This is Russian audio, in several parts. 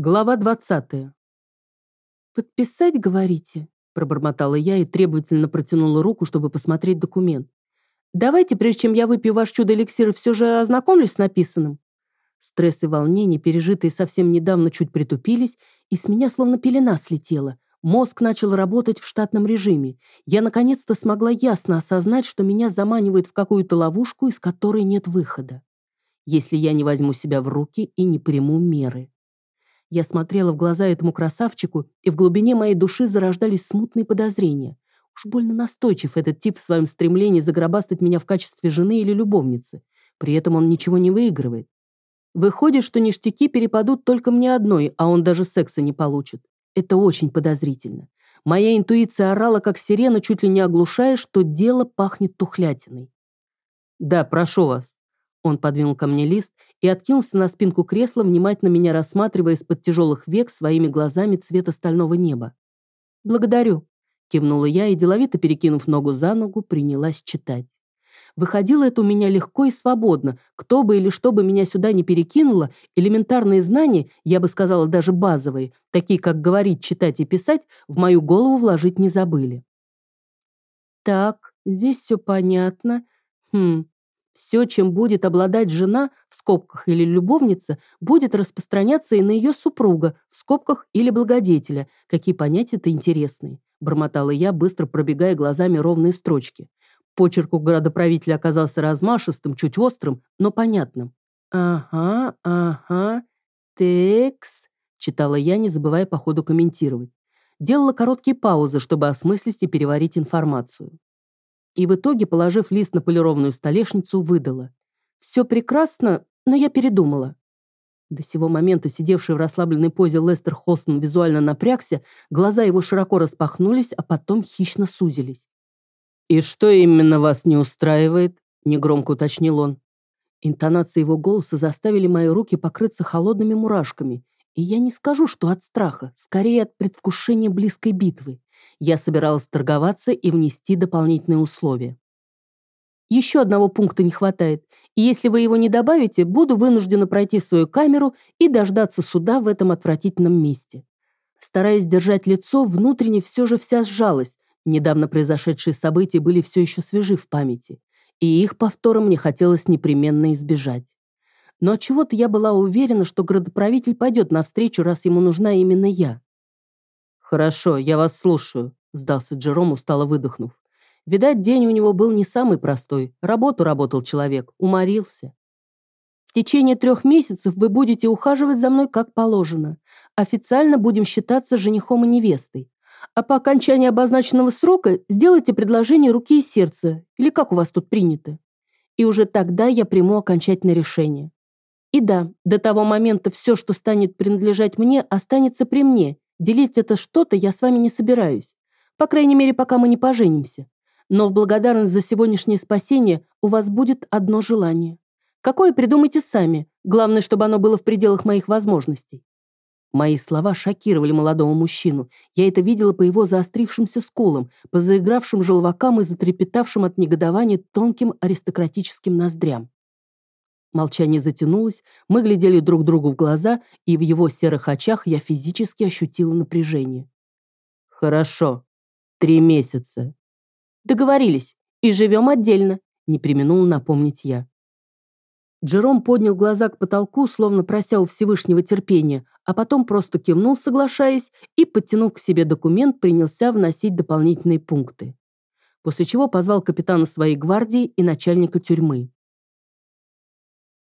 Глава 20. «Подписать, говорите?» – пробормотала я и требовательно протянула руку, чтобы посмотреть документ. «Давайте, прежде чем я выпью ваш чудо-эликсир, все же ознакомлюсь с написанным». Стресс и волнение, пережитые совсем недавно, чуть притупились, и с меня словно пелена слетела. Мозг начал работать в штатном режиме. Я наконец-то смогла ясно осознать, что меня заманивают в какую-то ловушку, из которой нет выхода. Если я не возьму себя в руки и не приму меры. Я смотрела в глаза этому красавчику, и в глубине моей души зарождались смутные подозрения. Уж больно настойчив этот тип в своем стремлении загробастать меня в качестве жены или любовницы. При этом он ничего не выигрывает. Выходит, что ништяки перепадут только мне одной, а он даже секса не получит. Это очень подозрительно. Моя интуиция орала, как сирена, чуть ли не оглушая, что дело пахнет тухлятиной. «Да, прошу вас». Он подвинул ко мне лист и откинулся на спинку кресла, внимательно меня рассматривая из-под тяжелых век своими глазами цвета стального неба. «Благодарю», — кивнула я и, деловито перекинув ногу за ногу, принялась читать. Выходило это у меня легко и свободно. Кто бы или что бы меня сюда не перекинуло, элементарные знания, я бы сказала даже базовые, такие как говорить, читать и писать, в мою голову вложить не забыли. Так, здесь все понятно. Хм, все, чем будет обладать жена, в скобках или любовница, будет распространяться и на ее супруга, в скобках или благодетеля. Какие понятия-то интересные. Бормотала я, быстро пробегая глазами ровные строчки. Почерк у градоправителя оказался размашистым, чуть острым, но понятным. «Ага, ага, текс», — читала я, не забывая по ходу комментировать. Делала короткие паузы, чтобы осмыслить и переварить информацию и в итоге, положив лист на полированную столешницу, выдала. «Все прекрасно, но я передумала». До сего момента сидевший в расслабленной позе Лестер Холстон визуально напрягся, глаза его широко распахнулись, а потом хищно сузились. «И что именно вас не устраивает?» – негромко уточнил он. Интонации его голоса заставили мои руки покрыться холодными мурашками, и я не скажу, что от страха, скорее от предвкушения близкой битвы. Я собиралась торговаться и внести дополнительные условия. Еще одного пункта не хватает, и если вы его не добавите, буду вынуждена пройти свою камеру и дождаться суда в этом отвратительном месте. Стараясь держать лицо, внутренне все же вся сжалась. Недавно произошедшие события были все еще свежи в памяти, и их повтора мне хотелось непременно избежать. Но чего то я была уверена, что градоправитель пойдет навстречу, раз ему нужна именно я. «Хорошо, я вас слушаю», – сдался Джером, устало выдохнув. Видать, день у него был не самый простой. Работу работал человек, уморился. В течение трех месяцев вы будете ухаживать за мной как положено. Официально будем считаться женихом и невестой. А по окончании обозначенного срока сделайте предложение руки и сердца, или как у вас тут принято. И уже тогда я приму окончательное решение. И да, до того момента все, что станет принадлежать мне, останется при мне, Делить это что-то я с вами не собираюсь. По крайней мере, пока мы не поженимся. Но в благодарность за сегодняшнее спасение у вас будет одно желание. Какое придумайте сами. Главное, чтобы оно было в пределах моих возможностей. Мои слова шокировали молодого мужчину. Я это видела по его заострившимся скулам, по заигравшим желвакам и затрепетавшим от негодования тонким аристократическим ноздрям. Молчание затянулось, мы глядели друг другу в глаза, и в его серых очах я физически ощутила напряжение. «Хорошо. Три месяца». «Договорились. И живем отдельно», — не применул напомнить я. Джером поднял глаза к потолку, словно прося у Всевышнего терпения, а потом просто кивнул, соглашаясь, и, подтянув к себе документ, принялся вносить дополнительные пункты. После чего позвал капитана своей гвардии и начальника тюрьмы.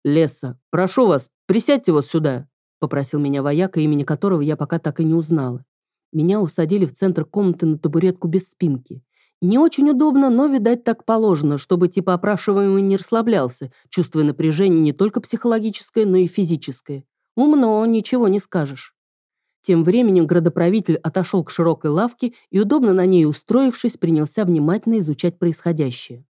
«Леса, прошу вас, присядьте вот сюда», попросил меня вояка, имени которого я пока так и не узнала. Меня усадили в центр комнаты на табуретку без спинки. Не очень удобно, но, видать, так положено, чтобы типа опрашиваемый не расслаблялся, чувствуя напряжение не только психологическое, но и физическое. Умно, ничего не скажешь. Тем временем градоправитель отошел к широкой лавке и, удобно на ней устроившись, принялся внимательно изучать происходящее.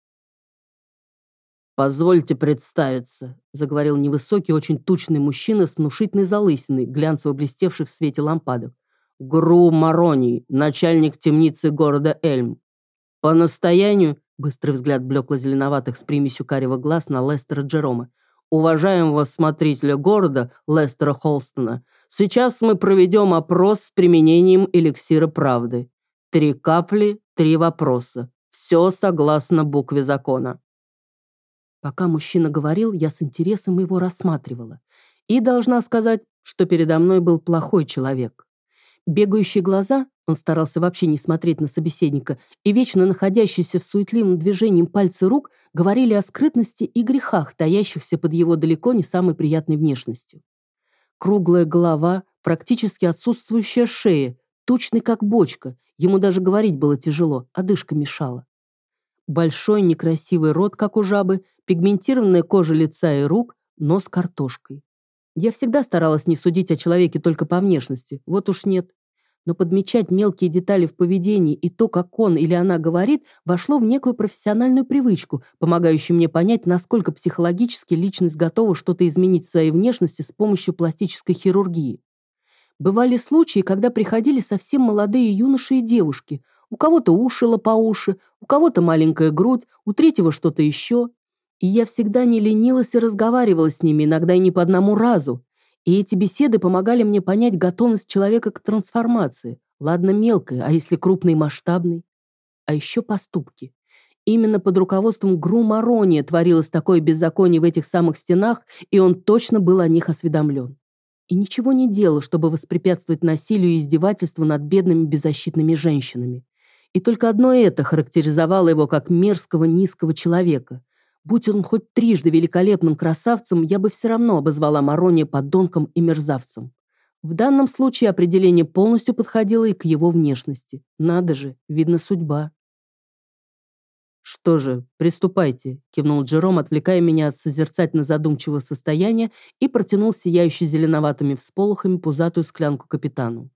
«Позвольте представиться», — заговорил невысокий, очень тучный мужчина с внушительной залысиной, глянцево блестевший в свете лампадок. «Гру Мароний, начальник темницы города Эльм. По настоянию...» — быстрый взгляд блекло-зеленоватых с примесью карего глаз на Лестера Джерома. «Уважаемого смотрителя города Лестера Холстона, Сейчас мы проведем опрос с применением эликсира правды. Три капли, три вопроса. Все согласно букве закона». Пока мужчина говорил, я с интересом его рассматривала. И должна сказать, что передо мной был плохой человек. Бегающие глаза, он старался вообще не смотреть на собеседника, и вечно находящиеся в суетливом движении пальцы рук говорили о скрытности и грехах, таящихся под его далеко не самой приятной внешностью. Круглая голова, практически отсутствующая шея, тучный как бочка, ему даже говорить было тяжело, одышка мешала. Большой некрасивый рот, как у жабы, пигментированная кожа лица и рук, нос картошкой. Я всегда старалась не судить о человеке только по внешности, вот уж нет. Но подмечать мелкие детали в поведении и то, как он или она говорит, вошло в некую профессиональную привычку, помогающую мне понять, насколько психологически личность готова что-то изменить в своей внешности с помощью пластической хирургии. Бывали случаи, когда приходили совсем молодые юноши и девушки, у кого-то уши по уши, у кого-то маленькая грудь, у третьего что-то еще. И я всегда не ленилась и разговаривала с ними, иногда и не по одному разу. И эти беседы помогали мне понять готовность человека к трансформации. Ладно, мелкой, а если крупной масштабной? А еще поступки. Именно под руководством Гру Марония творилось такое беззаконие в этих самых стенах, и он точно был о них осведомлен. И ничего не делал, чтобы воспрепятствовать насилию и издевательству над бедными беззащитными женщинами. И только одно это характеризовало его как мерзкого низкого человека. Будь он хоть трижды великолепным красавцем, я бы все равно обозвала Марония подонком и мерзавцем. В данном случае определение полностью подходило и к его внешности. Надо же, видно судьба. «Что же, приступайте», — кивнул Джером, отвлекая меня от созерцательно-задумчивого состояния и протянул сияющий зеленоватыми всполохами пузатую склянку капитану.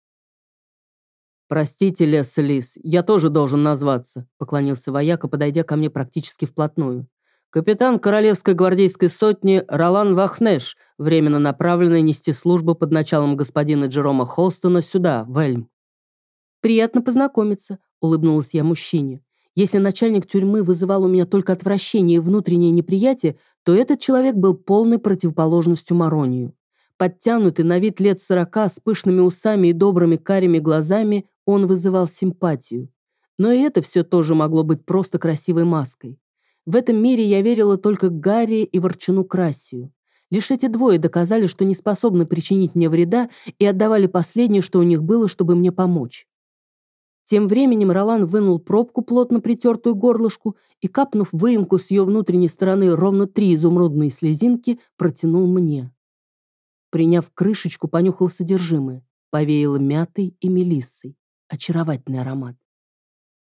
«Простите, Лес Лис, я тоже должен назваться», — поклонился вояка, подойдя ко мне практически вплотную. «Капитан Королевской гвардейской сотни Ролан Вахнеш, временно направленный нести службу под началом господина Джерома Холстона сюда, в Эльм». «Приятно познакомиться», — улыбнулась я мужчине. Если начальник тюрьмы вызывал у меня только отвращение и внутреннее неприятие, то этот человек был полной противоположностью Маронию. Подтянутый на вид лет сорока, с пышными усами и добрыми карими глазами, он вызывал симпатию. Но и это все тоже могло быть просто красивой маской. В этом мире я верила только Гарри и Ворчуну Красию. Лишь эти двое доказали, что не способны причинить мне вреда и отдавали последнее, что у них было, чтобы мне помочь. Тем временем Ролан вынул пробку, плотно притертую горлышку, и, капнув выемку с ее внутренней стороны ровно три изумрудные слезинки, протянул мне. Приняв крышечку, понюхал содержимое, повеяло мятой и мелиссой. Очаровательный аромат.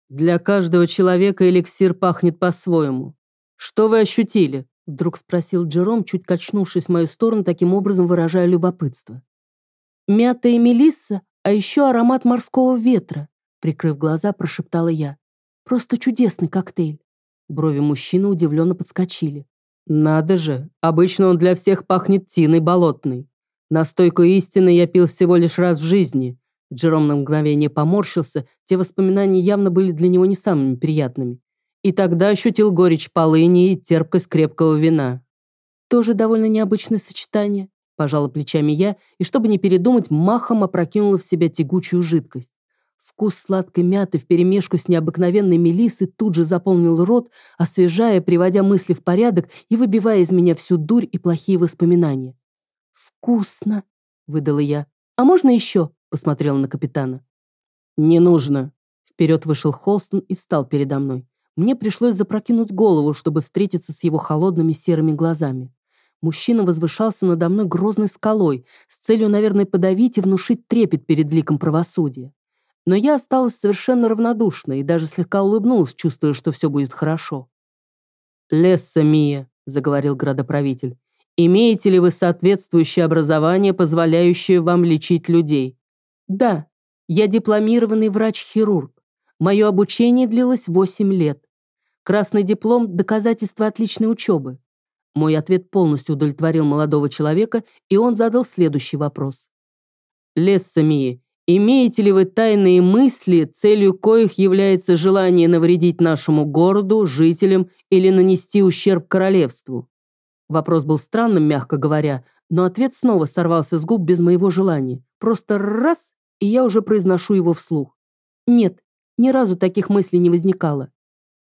«Для каждого человека эликсир пахнет по-своему. Что вы ощутили?» Вдруг спросил Джером, чуть качнувшись в мою сторону, таким образом выражая любопытство. «Мята и мелисса, а еще аромат морского ветра», прикрыв глаза, прошептала я. «Просто чудесный коктейль». Брови мужчины удивленно подскочили. «Надо же, обычно он для всех пахнет тиной болотной. Настойку истины я пил всего лишь раз в жизни, Джером на мгновение поморщился, те воспоминания явно были для него не самыми приятными. И тогда ощутил горечь полыни и терпкость крепкого вина. «Тоже довольно необычное сочетание», – пожала плечами я, и, чтобы не передумать, махом опрокинула в себя тягучую жидкость. Вкус сладкой мяты вперемешку с необыкновенной мелиссой тут же заполнил рот, освежая, приводя мысли в порядок и выбивая из меня всю дурь и плохие воспоминания. «Вкусно!» – выдала я. «А можно еще?» Посмотрела на капитана. «Не нужно». Вперед вышел Холстон и встал передо мной. Мне пришлось запрокинуть голову, чтобы встретиться с его холодными серыми глазами. Мужчина возвышался надо мной грозной скалой, с целью, наверное, подавить и внушить трепет перед ликом правосудия. Но я осталась совершенно равнодушной и даже слегка улыбнулась, чувствуя, что все будет хорошо. «Лесса Мия», — заговорил градоправитель, «имеете ли вы соответствующее образование, позволяющее вам лечить людей?» Да, я дипломированный врач-хирург. Мое обучение длилось 8 лет. Красный диплом – доказательство отличной учебы. Мой ответ полностью удовлетворил молодого человека, и он задал следующий вопрос. «Лессамии, имеете ли вы тайные мысли, целью коих является желание навредить нашему городу, жителям или нанести ущерб королевству?» Вопрос был странным, мягко говоря, Но ответ снова сорвался с губ без моего желания. Просто раз, и я уже произношу его вслух. Нет, ни разу таких мыслей не возникало.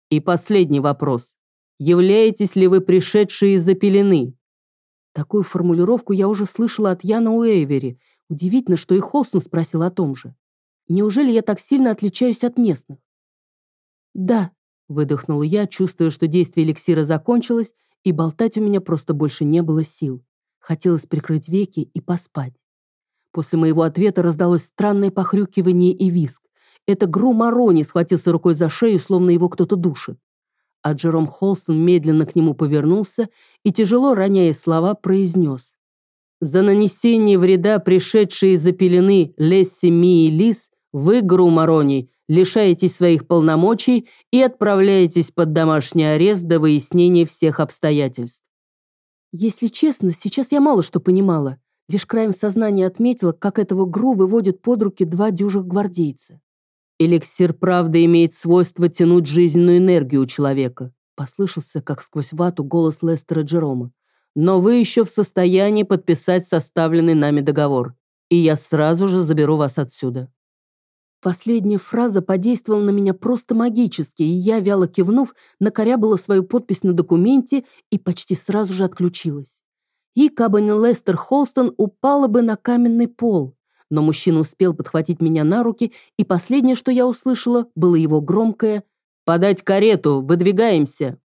И последний вопрос. Являетесь ли вы пришедшие из-за пелены? Такую формулировку я уже слышала от Яна Уэйвери. Удивительно, что и Холстон спросил о том же. Неужели я так сильно отличаюсь от местных? Да, выдохнула я, чувствуя, что действие эликсира закончилось, и болтать у меня просто больше не было сил. Хотелось прикрыть веки и поспать. После моего ответа раздалось странное похрюкивание и виск. Это Гру Марони схватился рукой за шею, словно его кто-то душит. А Джером Холстон медленно к нему повернулся и, тяжело роняя слова, произнес. «За нанесение вреда, пришедшие из-за пелены Лесси Ми и Лис, вы, Гру Марони, лишаетесь своих полномочий и отправляетесь под домашний арест до выяснения всех обстоятельств». Если честно, сейчас я мало что понимала. Лишь краем сознания отметила, как этого Гру выводят под руки два дюжих гвардейца. Эликсир правды имеет свойство тянуть жизненную энергию у человека. Послышался, как сквозь вату, голос Лестера Джерома. Но вы еще в состоянии подписать составленный нами договор. И я сразу же заберу вас отсюда. Последняя фраза подействовала на меня просто магически, и я, вяло кивнув, накорябала свою подпись на документе и почти сразу же отключилась. И кабы не Лестер Холстон упала бы на каменный пол но мужчина успел подхватить меня на руки, и последнее, что я услышала, было его громкое «Подать карету! Выдвигаемся!»